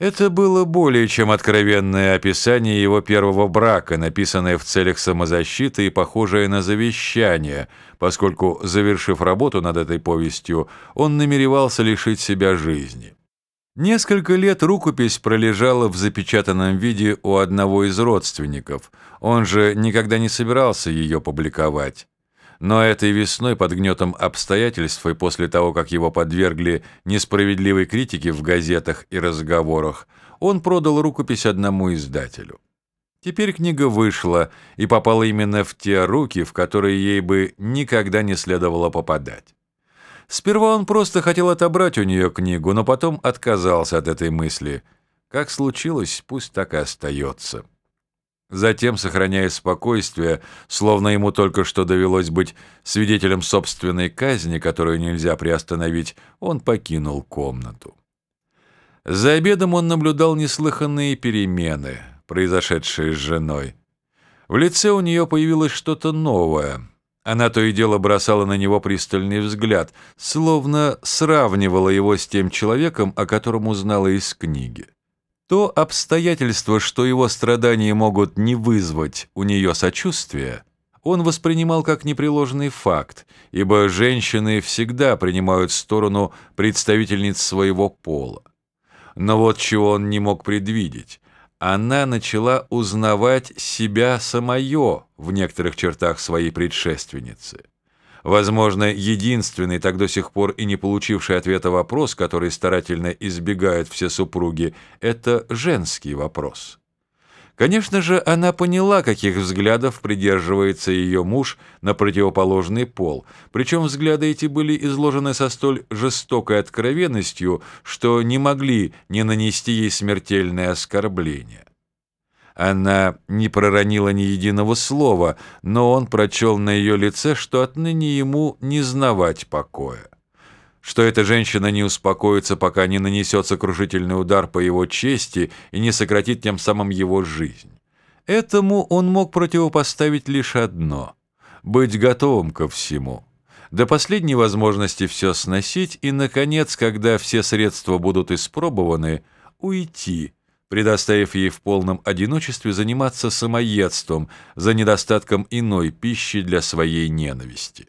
Это было более чем откровенное описание его первого брака, написанное в целях самозащиты и похожее на завещание, поскольку, завершив работу над этой повестью, он намеревался лишить себя жизни. Несколько лет рукопись пролежала в запечатанном виде у одного из родственников, он же никогда не собирался ее публиковать. Но этой весной под гнетом обстоятельств и после того, как его подвергли несправедливой критике в газетах и разговорах, он продал рукопись одному издателю. Теперь книга вышла и попала именно в те руки, в которые ей бы никогда не следовало попадать. Сперва он просто хотел отобрать у нее книгу, но потом отказался от этой мысли. Как случилось, пусть так и остается. Затем, сохраняя спокойствие, словно ему только что довелось быть свидетелем собственной казни, которую нельзя приостановить, он покинул комнату. За обедом он наблюдал неслыханные перемены, произошедшие с женой. В лице у нее появилось что-то новое. Она то и дело бросала на него пристальный взгляд, словно сравнивала его с тем человеком, о котором узнала из книги. То обстоятельство, что его страдания могут не вызвать у нее сочувствия, он воспринимал как непреложный факт, ибо женщины всегда принимают сторону представительниц своего пола. Но вот чего он не мог предвидеть. Она начала узнавать себя самое в некоторых чертах своей предшественницы. Возможно, единственный, так до сих пор и не получивший ответа вопрос, который старательно избегают все супруги, это женский вопрос. Конечно же, она поняла, каких взглядов придерживается ее муж на противоположный пол, причем взгляды эти были изложены со столь жестокой откровенностью, что не могли не нанести ей смертельное оскорбление. Она не проронила ни единого слова, но он прочел на ее лице, что отныне ему не знавать покоя. Что эта женщина не успокоится, пока не нанесет сокрушительный удар по его чести и не сократит тем самым его жизнь. Этому он мог противопоставить лишь одно — быть готовым ко всему. До последней возможности все сносить и, наконец, когда все средства будут испробованы, уйти — предоставив ей в полном одиночестве заниматься самоедством за недостатком иной пищи для своей ненависти.